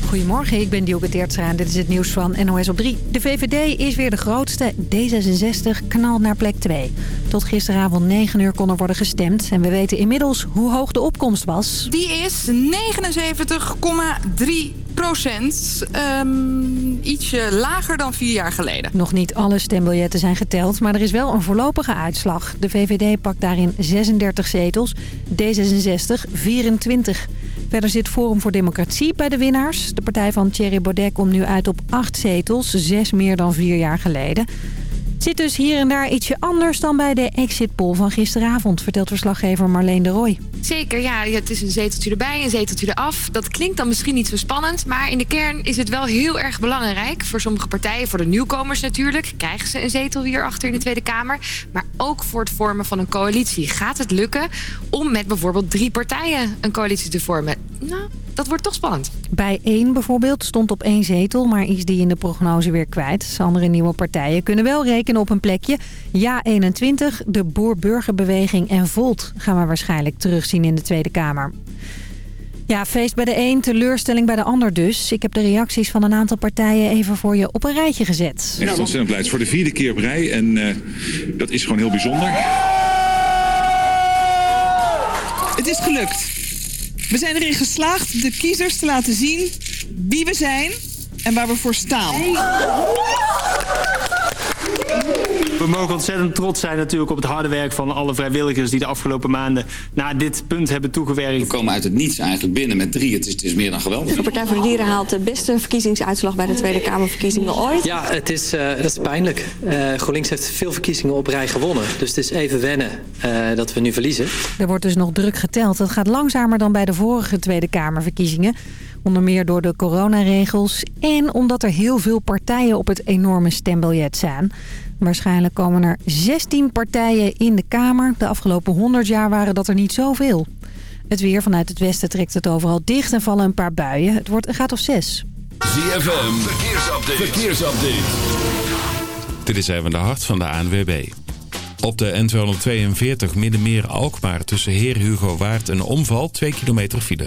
Goedemorgen, ik ben Dioke Teertstra en dit is het nieuws van NOS op 3. De VVD is weer de grootste. D66 knalt naar plek 2. Tot gisteravond 9 uur kon er worden gestemd. En we weten inmiddels hoe hoog de opkomst was. Die is 79,3 procent. Um, ietsje lager dan vier jaar geleden. Nog niet alle stembiljetten zijn geteld, maar er is wel een voorlopige uitslag. De VVD pakt daarin 36 zetels, D66 24. Verder zit Forum voor Democratie bij de winnaars. De partij van Thierry Baudet komt nu uit op acht zetels, zes meer dan vier jaar geleden. Zit dus hier en daar ietsje anders dan bij de exit poll van gisteravond, vertelt verslaggever Marleen de Roy. Zeker, ja. Het is een zeteltje erbij, een zeteltje eraf. Dat klinkt dan misschien niet zo spannend, maar in de kern is het wel heel erg belangrijk. Voor sommige partijen, voor de nieuwkomers natuurlijk, krijgen ze een zetel hier achter in de Tweede Kamer. Maar ook voor het vormen van een coalitie. Gaat het lukken om met bijvoorbeeld drie partijen een coalitie te vormen? Nou, dat wordt toch spannend. Bij één bijvoorbeeld stond op één zetel, maar is die in de prognose weer kwijt. Andere nieuwe partijen kunnen wel rekenen op een plekje. Ja 21, de Boer-Burgerbeweging en Volt gaan we waarschijnlijk terugzien in de Tweede Kamer. Ja, feest bij de een, teleurstelling bij de ander dus. Ik heb de reacties van een aantal partijen even voor je op een rijtje gezet. Echt ontzettend blij. Het is voor de vierde keer op rij en uh, dat is gewoon heel bijzonder. Het is gelukt. We zijn erin geslaagd de kiezers te laten zien wie we zijn en waar we voor staan. We mogen ontzettend trots zijn natuurlijk op het harde werk van alle vrijwilligers die de afgelopen maanden naar dit punt hebben toegewerkt. We komen uit het niets eigenlijk binnen met drie. Het is, het is meer dan geweldig. De Partij voor de Dieren haalt de beste verkiezingsuitslag bij de Tweede Kamerverkiezingen ooit. Ja, het is, uh, dat is pijnlijk. Uh, GroenLinks heeft veel verkiezingen op rij gewonnen. Dus het is even wennen uh, dat we nu verliezen. Er wordt dus nog druk geteld. Het gaat langzamer dan bij de vorige Tweede Kamerverkiezingen. Onder meer door de coronaregels en omdat er heel veel partijen op het enorme stembiljet staan. Waarschijnlijk komen er 16 partijen in de Kamer. De afgelopen 100 jaar waren dat er niet zoveel. Het weer vanuit het westen trekt het overal dicht en vallen een paar buien. Het wordt een graad of 6. ZFM, verkeersupdate. verkeersupdate. Dit is even de hart van de ANWB. Op de N242 Middenmeer-Alkmaar tussen Heer Hugo Waard en Omval 2 kilometer file.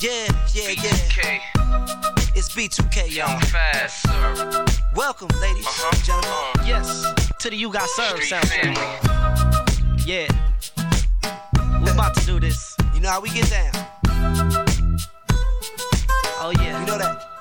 Yeah, yeah, yeah. It's B2K, y'all. Welcome, ladies uh-huh. and gentlemen. Uh-huh. Yes, to the You Got Served soundtrack. Yeah. We're about to do this. You know how we get down.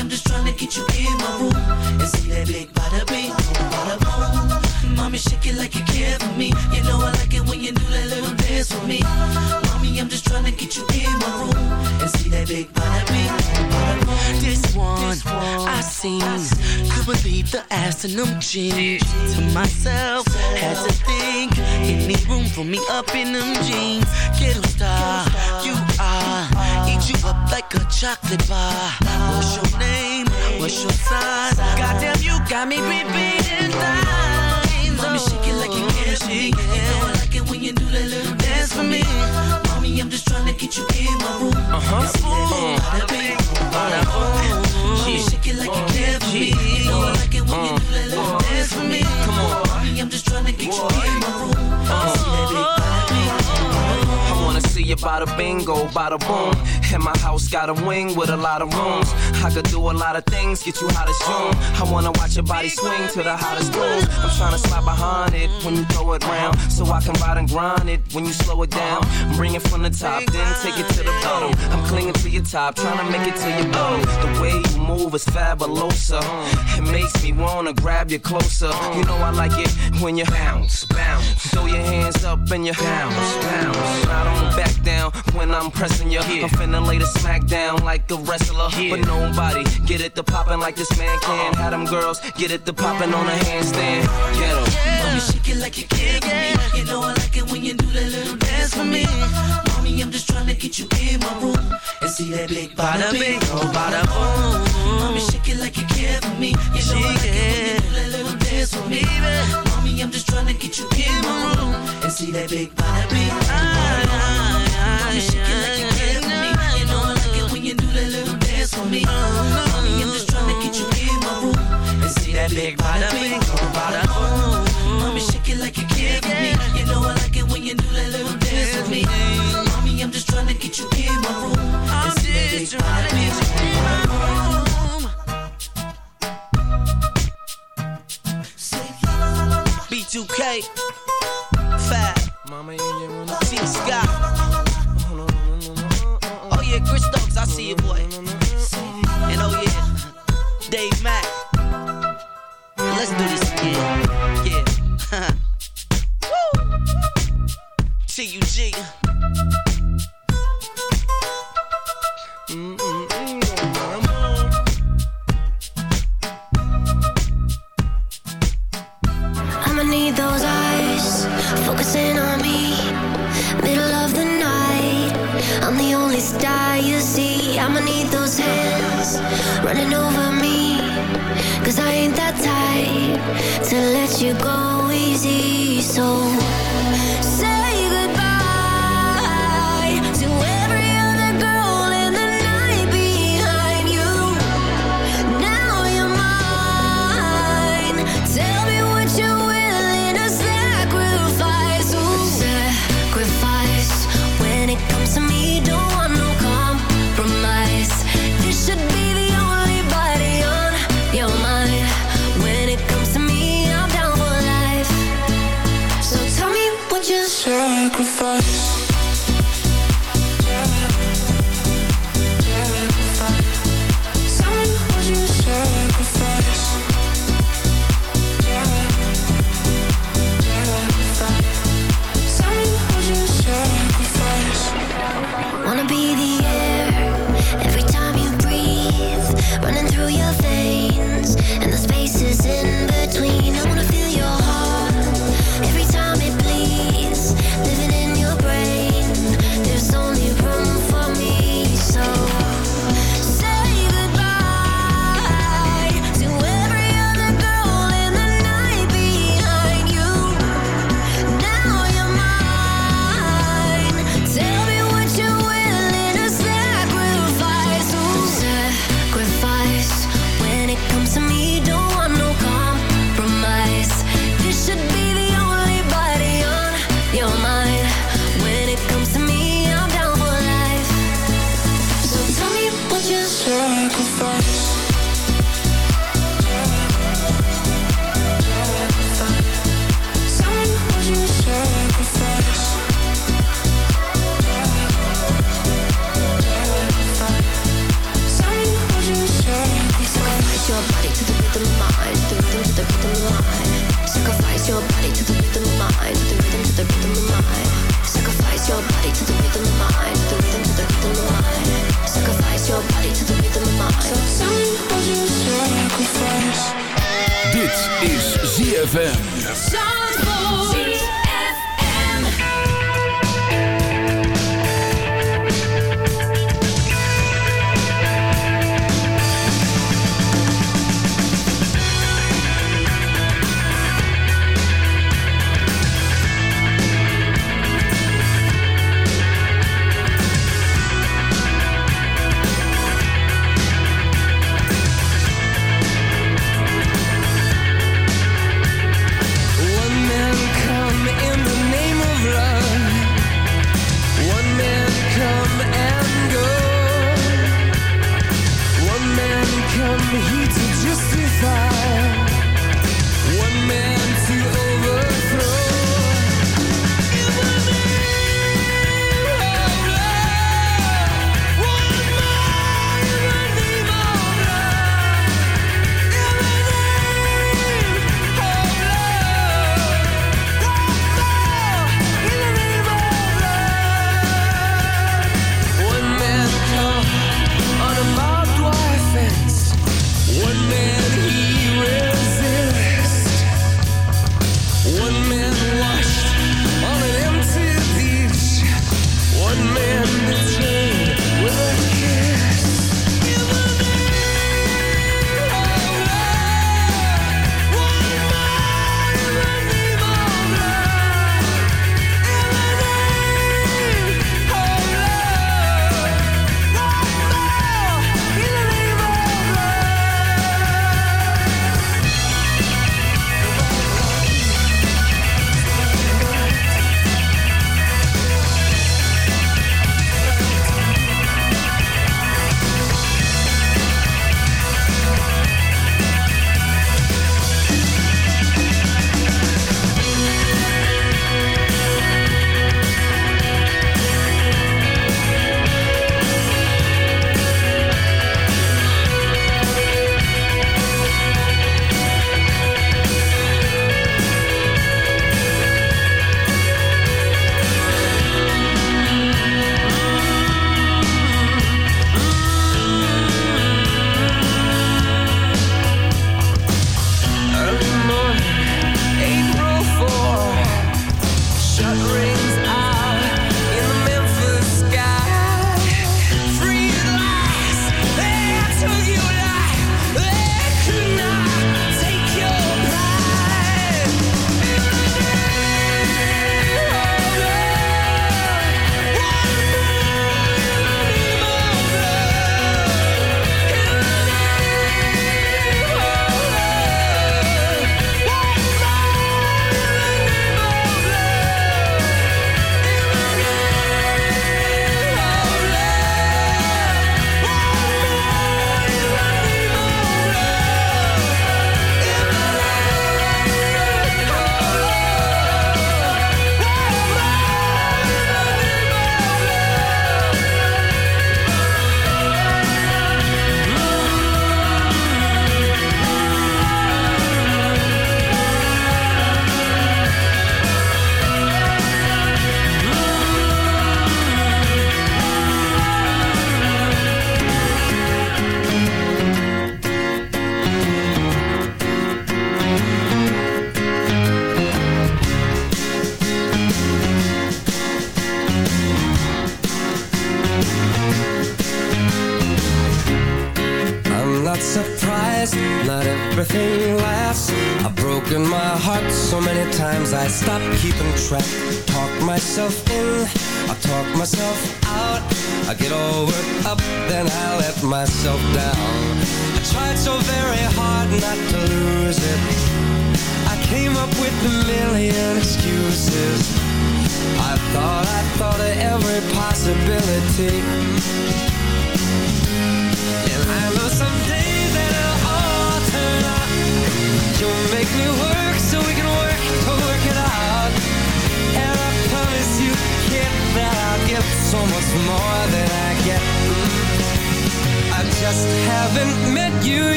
I'm just trying to get you in my room and see that big bada bing, bada boom. Mommy, shake it like you care for me. You know I like it when you do that little dance for me I'm just trying to get you in my room and see that big bing, bada boom. This one, I seen. Could believe the ass in them jeans. To myself, had to think. Any room for me up in them jeans? Ghetto star, you are. Eat you up like a chocolate bar. What's your name? What's your size? Goddamn, you got me repeating lines. Mommy, shake it like you for me. You know I like it when you do that little dance for me. Bada bingo, bada boom. And my house got a wing with a lot of rooms. I could do a lot of things, get you hot as June. I wanna watch your body swing to the hottest tunes. I'm tryna slide behind it when you throw it round. So I can ride and grind it when you slow it down. Bring it from the top, then take it to the bottom. I'm clinging to your top, tryna make it to your bottom. The way you move is fabulosa. It makes me wanna grab you closer. You know I like it when you bounce, bounce. Throw your hands up and you bounce, bounce. I don't back down when I'm pressing you. I'm finna lay the smack down like a wrestler. But nobody get it to poppin' like this man can. Have them girls get it to poppin' on a handstand. Get 'em. Mommy, shake it like you care for me. You know I like it when you do that little dance for me. Mommy, I'm just trying to get you in my room and see that big bada bing, oh bada boom. Mommy, shake it like you care for me. You know I like it when you do that little dance for me. Mommy, I'm just trying to get you in my room and see that big bada bing, bada boom. Mommy, shake it like it when you do that little dance for me. Mommy, I'm just trying to get you in my room and see that big bada bing, oh bada boom. Uh-huh. Mommy, shake it like you care for me. You know I like it when you do that little dance with me. Mommy, I'm just trying to get you in my room and see that big bada bing, oh bada boom. B2K, Fab, T Scott. Stokes, I see you, boy. And oh yeah, Dave Mack. Let's do this again. Yeah. T-U-G.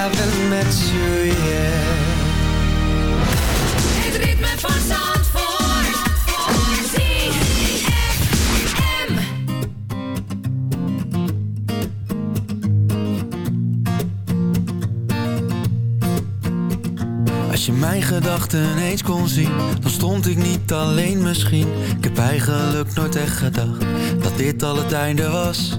haven't met you yet Het ritme van Zandvoort. ZFM. Als je mijn gedachten eens kon zien, dan stond ik niet alleen misschien. Ik heb eigenlijk nooit echt gedacht dat dit al het einde was.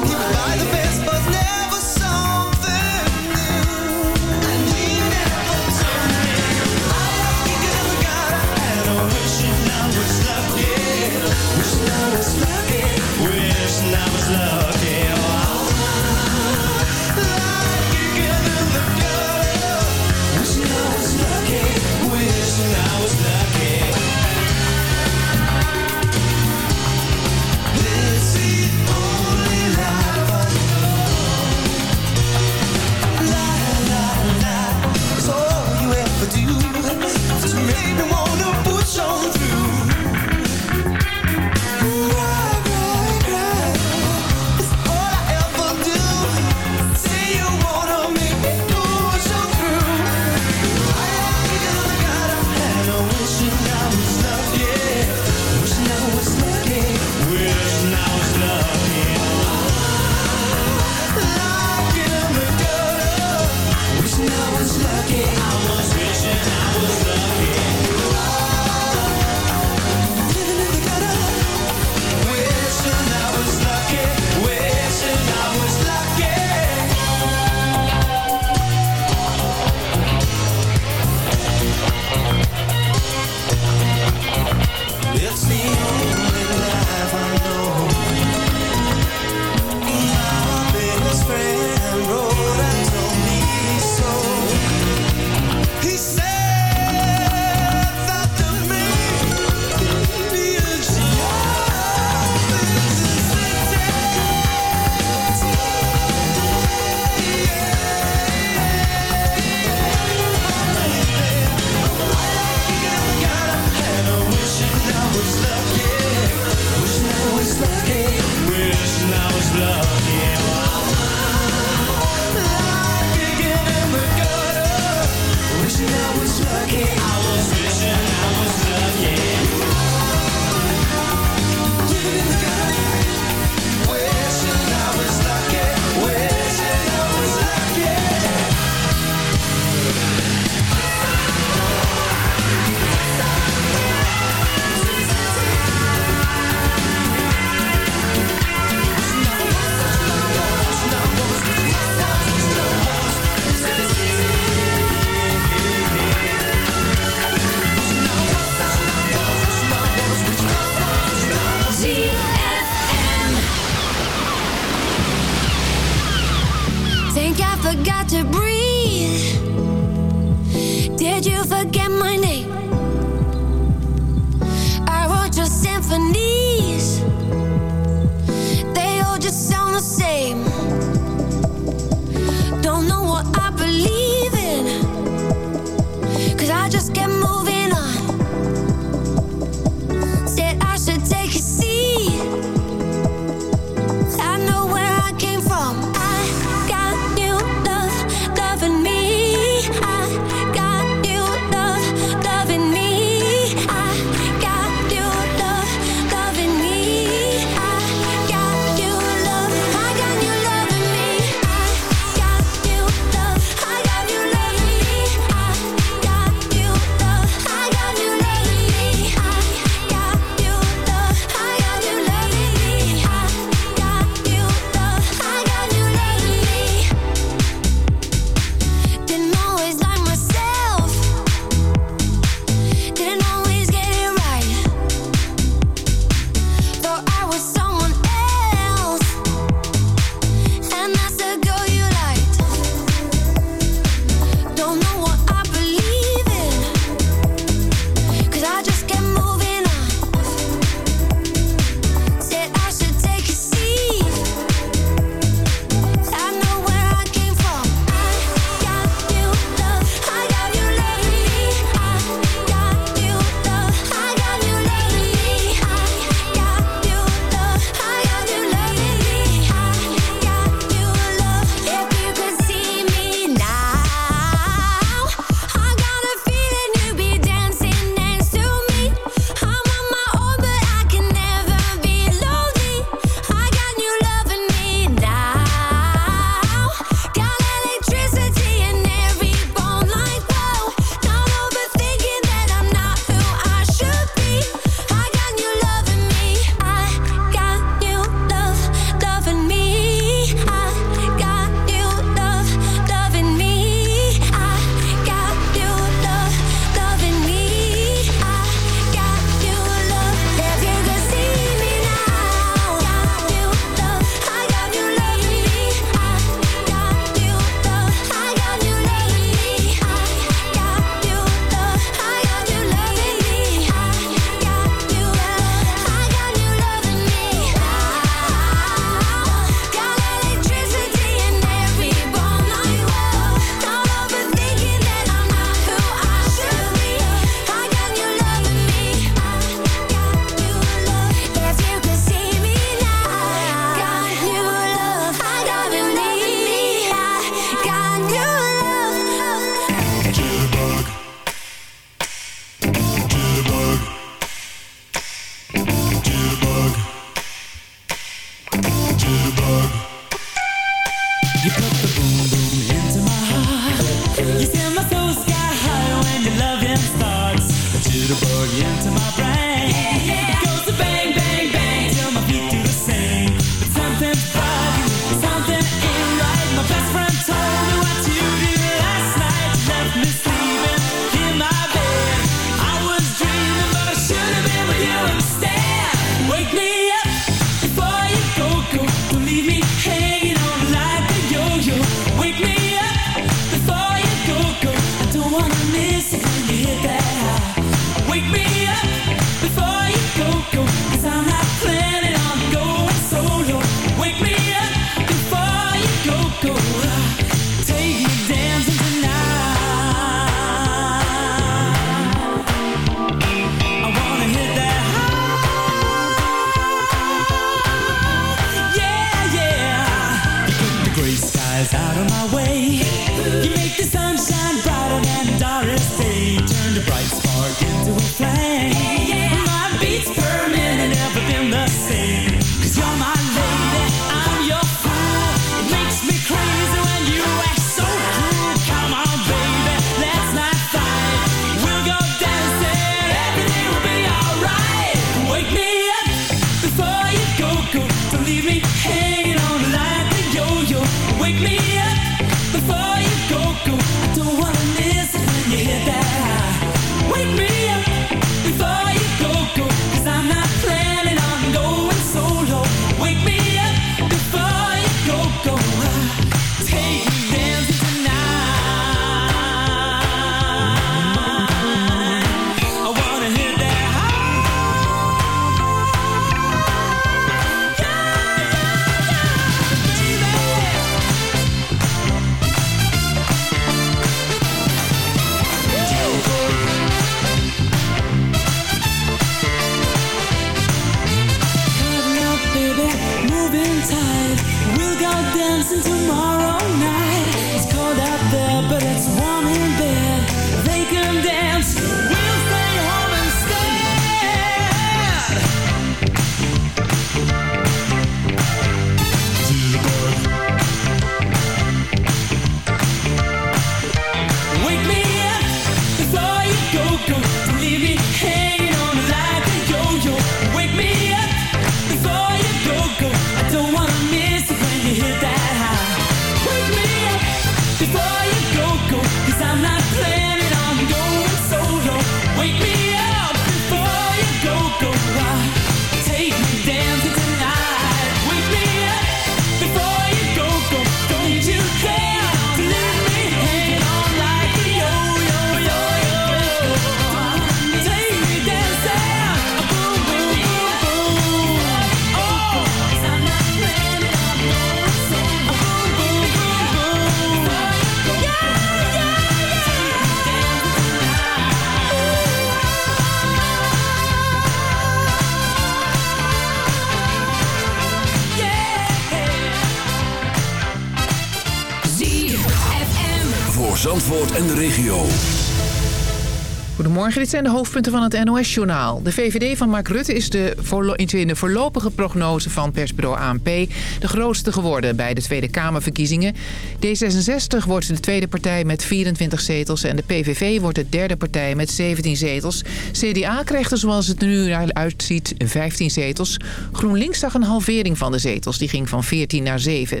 Goedemorgen, dit zijn de hoofdpunten van het NOS-journaal. De VVD van Mark Rutte is de in de voorlopige prognose van persbureau ANP... de grootste geworden bij de Tweede Kamerverkiezingen. D66 wordt de tweede partij met 24 zetels... en de PVV wordt de derde partij met 17 zetels. CDA krijgt er zoals het er nu uitziet 15 zetels. GroenLinks zag een halvering van de zetels, die ging van 14 naar 7.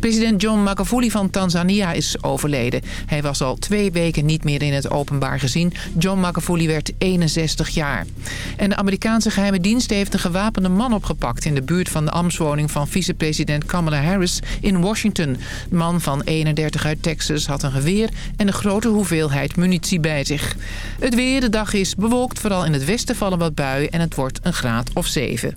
President John Magufuli van Tanzania is overleden. Hij was al twee weken niet meer in het openbaar gezien... John Magufuli werd 61 jaar. En de Amerikaanse geheime dienst heeft een gewapende man opgepakt... in de buurt van de ambtswoning van vicepresident Kamala Harris in Washington. De man van 31 uit Texas had een geweer en een grote hoeveelheid munitie bij zich. Het weer, de dag is bewolkt, vooral in het westen vallen wat buien... en het wordt een graad of 7.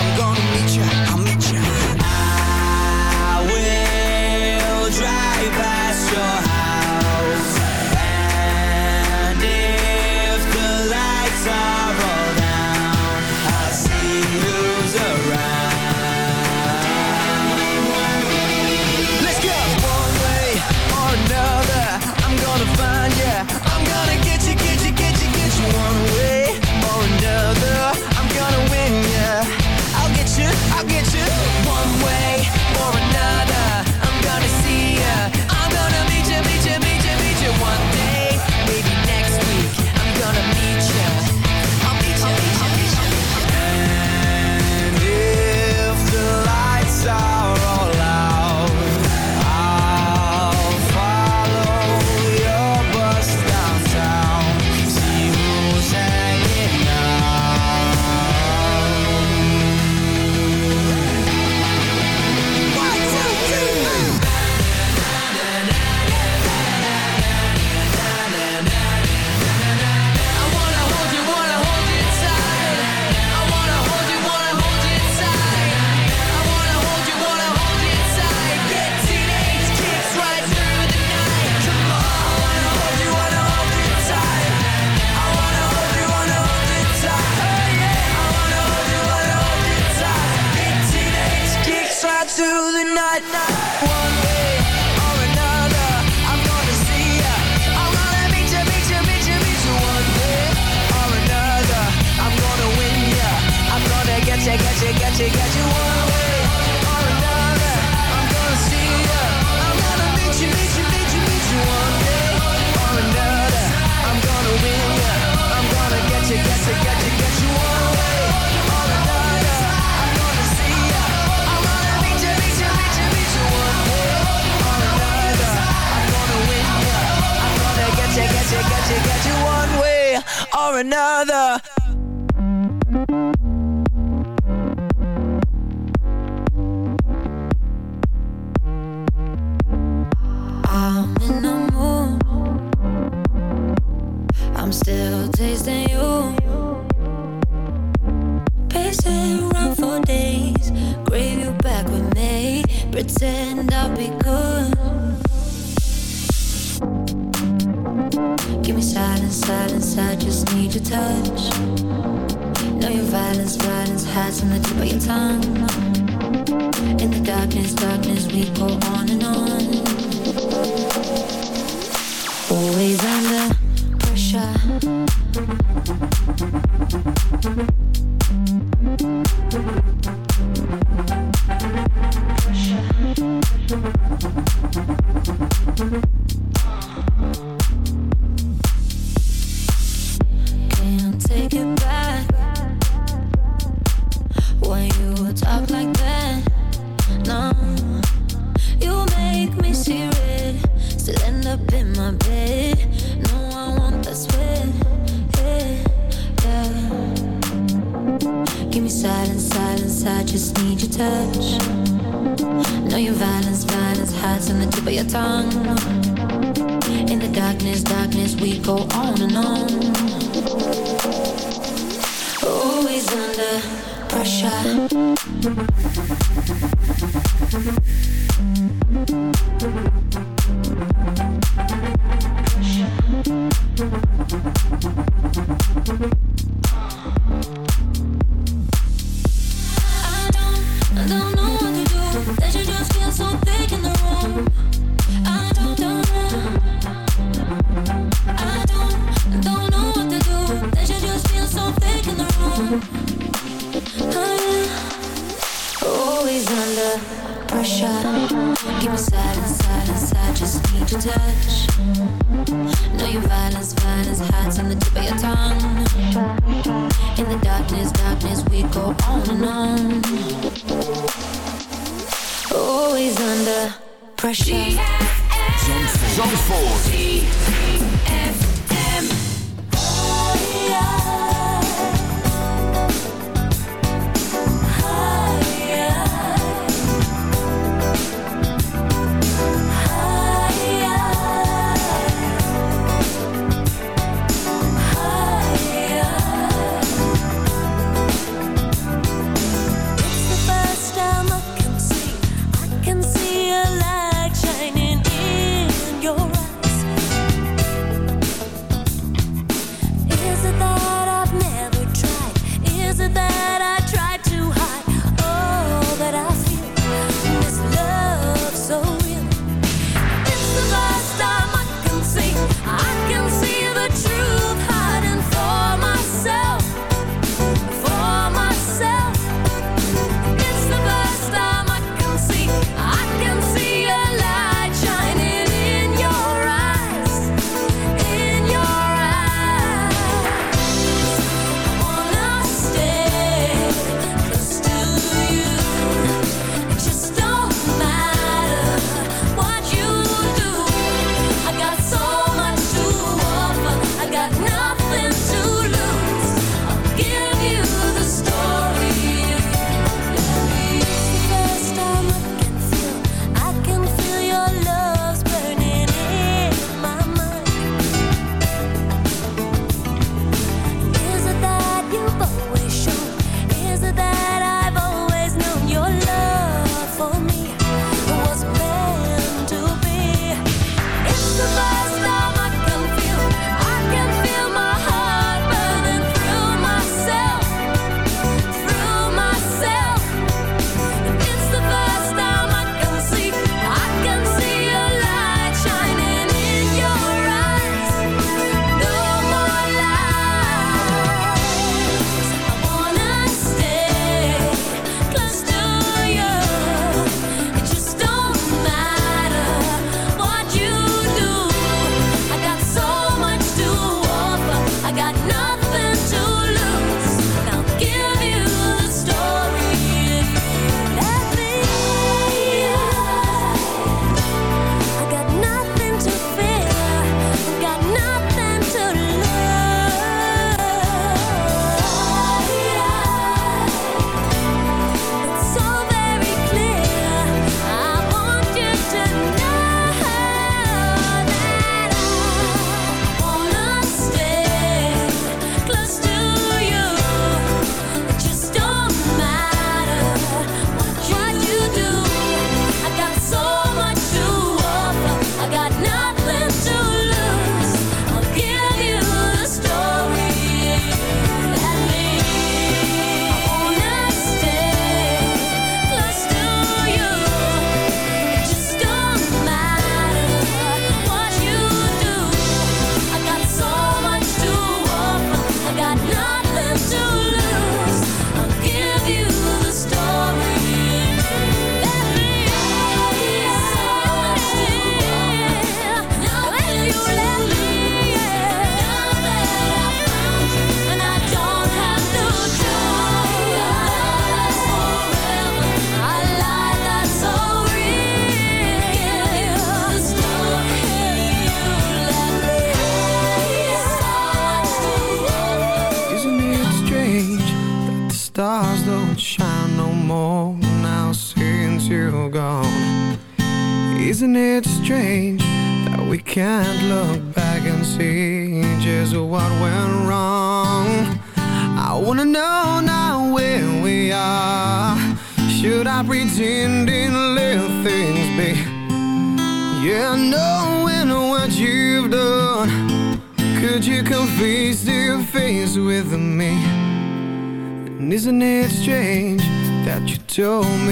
Through the night. One way or another, I'm gonna see ya. I'm gonna meet ya, meet ya, meet ya, meet ya. One way or another, I'm gonna win ya. I'm gonna get ya, get ya, get ya, get ya. One or another. I'm in the mood. I'm still tasting you. Pacing around for days. Crave you back with me. Pretend I'll be Give me silence, silence. I just need your touch. Know your violence, violence hides on the tip of your tongue. In the darkness, darkness, we go on and on. Touch. Know your violence, violence hides on the tip of your tongue. In the darkness, darkness, we go on and on. Always under pressure.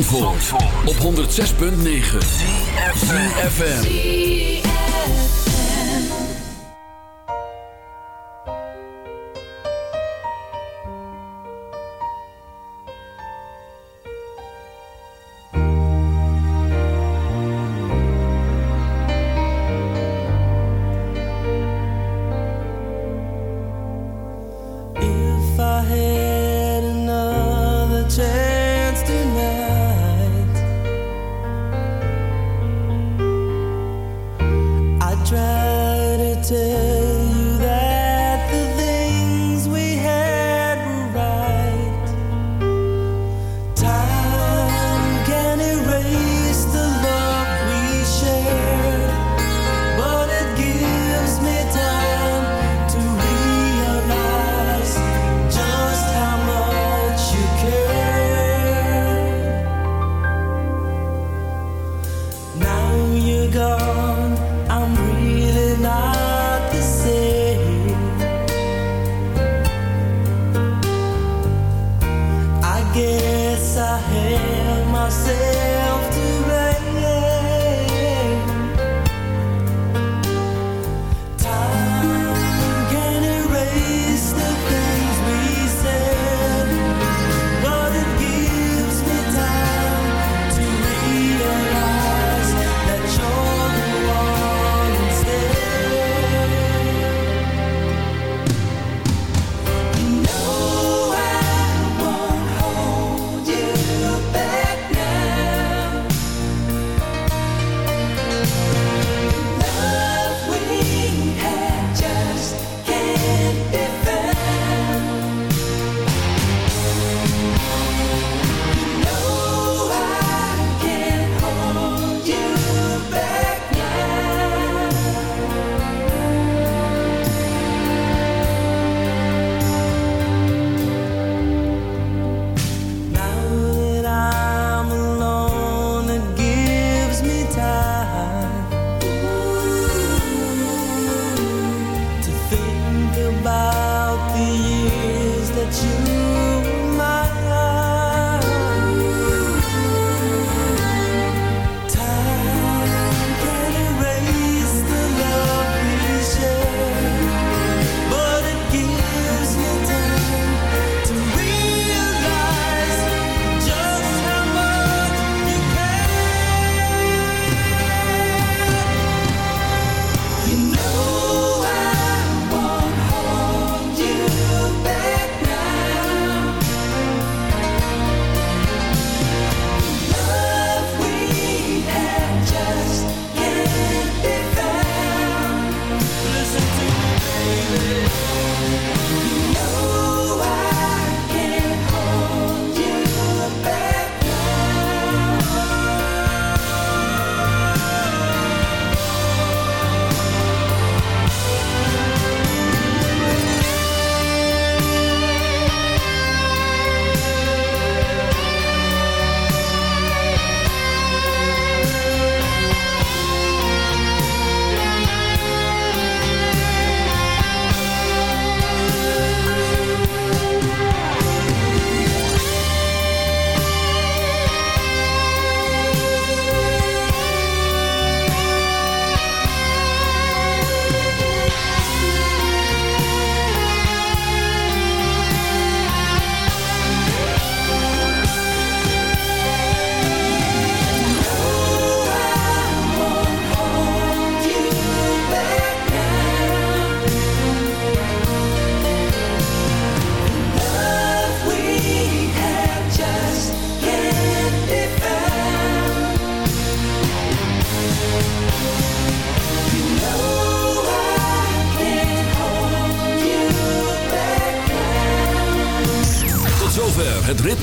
Op 106.9 ZFM.